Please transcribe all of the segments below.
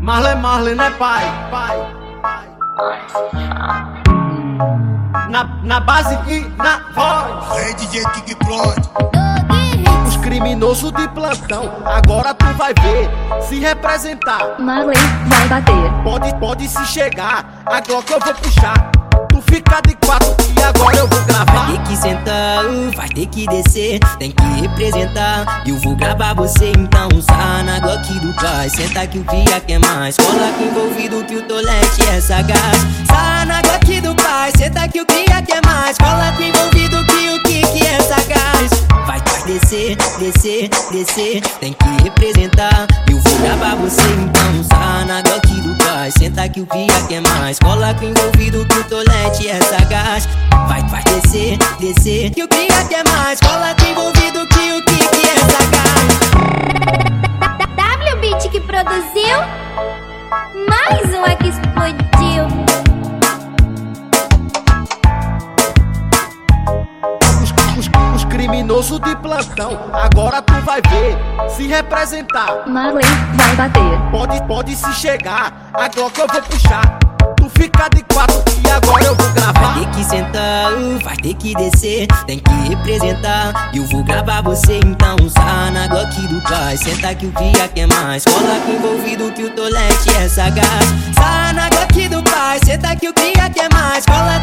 Marley, Marley, né pai? Pai, pai. Na, na base e na voz. Hey DJ Kik Prod. Os criminosos de plantão, agora tu vai ver se representar. Marley vai bater. Pode, pode se chegar, a Glock eu vou puxar. Fica de quatro e agora eu vou gravar. Vai ter que sentar, vai ter que descer, tem que representar. Eu vou gravar você, então sarra na Glock do pai. Senta que o dia quer mais. Cola que envolvido que o tolete é sagaz. Sarra na Glock do pai, senta que o dia quer mais. Cola que envolvido que o kick é sagaz. Vai descer, descer, descer, tem que representar. Eu vou gravar você, então que o dia quer mais. Cola envolvido que o tolete é sagaz. Vai, vai descer, descer, que o cria quer mais. Cola envolvido que os criminosos de plantão, agora tu vai ver se representar. Marley vai bater. Pode, pode se chegar, a Glock eu vou puxar. Tu fica de quatro e agora eu vou gravar. Vai ter que sentar, vai ter que descer, tem que representar. Eu vou gravar você, então sarra na Glock do pai. Senta que o dia quer mais. Cola que envolvido que o tolete é sagaz. Sarra na Glock do pai, senta que o dia quer mais. Cola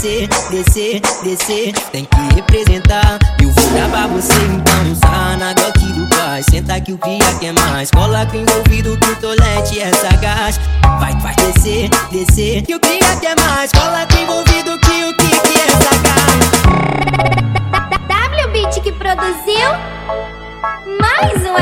descer, descer, descer, tem que representar. Eu vou gravar você, então sarra na Glock do pai. Senta que o dia quer mais. Cola que envolvido que o tolete é sagaz. Vai, vai descer, descer, que o dia quer mais. Cola que envolvido que o kick é sagaz. W Beat que produziu. Mais uma